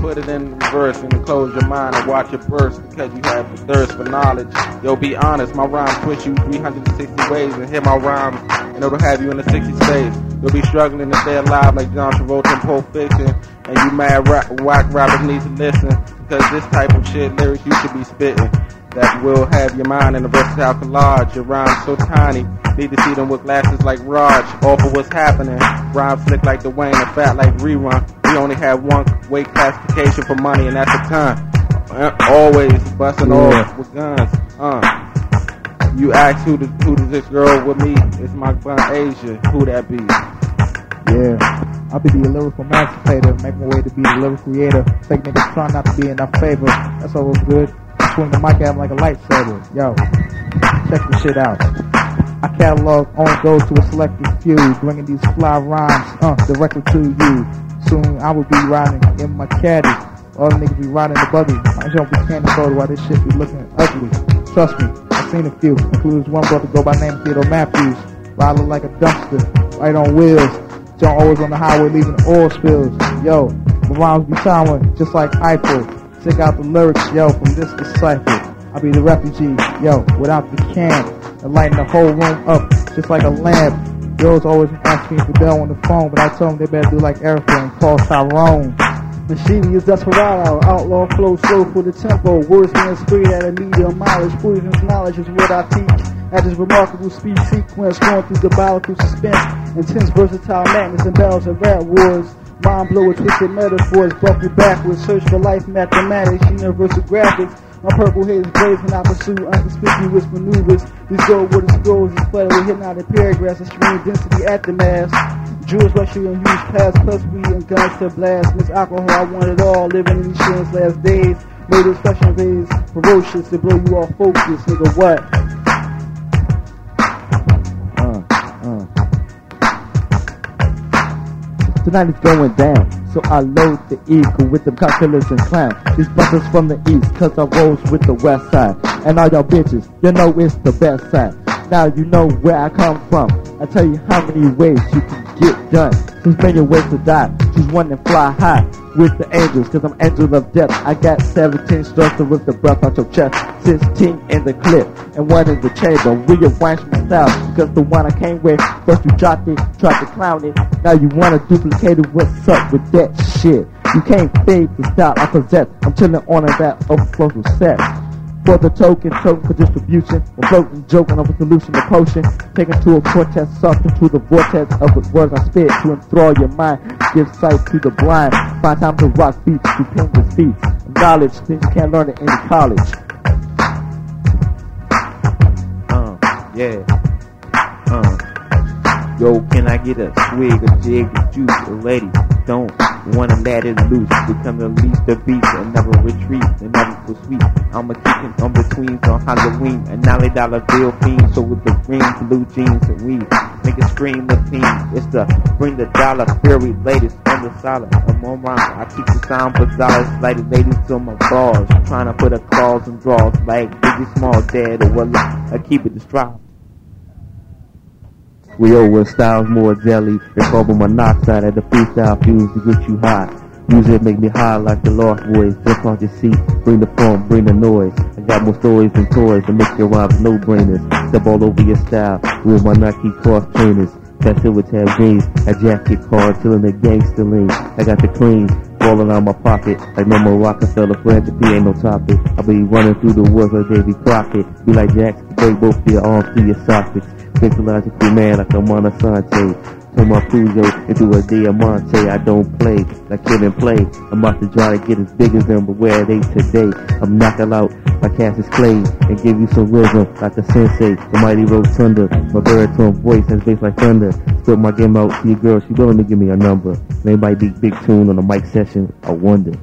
put it in reverse and close your mind and watch it burst because you have the thirst for knowledge. Yo, be honest, my rhymes twist you 360 ways and hit my rhymes and it'll have you in the 60 space. You'll be struggling to stay alive like John Travolta in Pulp Fiction and you mad rap, whack rappers need to listen because this type of shit lyrics you should be spitting that will have your mind in a versatile collage. Your rhymes so tiny, need to see them with glasses like Raj. All for what's happening. Rhymes slick like Dwayne and fat like rerun. We only have one weight classification for money, and that's a ton. Always busting yeah. off with guns. Uh. You ask who, the, who does this girl with me? It's my fun Asia. Who that be? Yeah. I'll be the lyrical emancipator, make my way to be the lyrical creator. Fake niggas trying not to be in our favor. That's always good swing the mic at him like a lightsaber. Yo, check this shit out. I catalog only goes to a selected few, bringing these fly rhymes uh, directly to you. Soon I will be riding in my caddy. All the niggas be riding the buggy. I jump with candy photo while this shit be looking ugly. Trust me, I've seen a few. Includes one brother go by name Theodore Matthews. Ride look like a dumpster, right on wheels. John always on the highway leaving oil spills. Yo, my rhymes be sounding just like Eiffel. Check out the lyrics, yo, from this disciple. I'll be the refugee, yo, without the can. And lighting the whole room up, just like a lamp. Girls always ask me for Bell on the phone, but I tell them they better do like Erykah and call Tyrone. Machine is desperado, outlaw flow slow for the tempo. Words being sprayed at a medium mileage. Poisonous knowledge is what I teach. At this remarkable speed sequence, going through the diabolical suspense, intense versatile madness and battles of rap wars. Mind blower, twisted metaphors, buckle backwards, search for life mathematics, universal graphics. My purple haze blaze when I pursue unconspicuous maneuvers. These Goldwater scrolls is flooded with hypnotic paragraphs, extreme density at the mass. Jewels luxury and use past, plus weed and guns to blast. Miss alcohol, I want it all. Living in these shins last days. Made this fashion phase ferocious to blow you off focus, nigga. What? Uh, uh. Tonight is going down. So I load the eagle with them cocktails and clown. These brothers from the east, cause I rose with the west side. And all y'all bitches, you know it's the best side. Now you know where I come from. I tell you how many ways you can get done. Been your ways to die. Choose one and fly high with the angels, cause I'm angel of death. I got 17 strokes to rip the breath out your chest, 16 in the clip, and one in the chamber. Rearrange my style, because the one I came with, first you dropped it, tried to clown it, now you wanna duplicate it, what's up with that shit? You can't fade the style I possess, I'm chilling on that overflow set for the token, token for distribution. I'm floating, joking a solution, a potion. Taken to a cortex, sucked into the vortex of the words I spit to enthrall your mind. Give sight to the blind. Find time to rock beats, stupendous feats. Knowledge, things you can't learn it in college. Yeah. Uh. Yo, can I get a swig of jig of juice, a lady? Don't wanna let it loose. Become the least of beast and never retreat and never sweet. I'm a kicking on between on Halloween. A nine dollar bill fiend, so with the green blue jeans and we make a scream the theme. It's the bring the dollar fury latest on the solid. I'm on my I keep the sound bizarre, like ladies on my bars. Trying to put a claws and draws like Biggie Small dead or what I keep it distraught. We over styles more jelly than carbon monoxide at the freestyle fuse to get you high. Music make me high like the lost boys. Jump off your seat, bring the funk, bring the noise. I got more stories than toys to make your rhymes no brainers. Step all over your style with my Nike cross trainers. Got silver tab jeans, a jacket card, chillin' the gangster lean. I got the cream, falling out my pocket. Like no more Rockefeller, philanthropy ain't no topic. I be running through the woods like Davy Crockett. Be like Jackson, break both your arms through your sockets. Psychological man like a Monasante. Turn my Puzo into a Diamante. I don't play like Kevin play. I'm about to try to get as big as them, but where are they today? I'm knocking out my Cassius Clay and give you some rhythm like a sensei. The mighty rotunda. My baritone voice has bass like thunder. Spit my game out to your girl. She willing to give me a number. Maybe big big tune on a mic session. I wonder.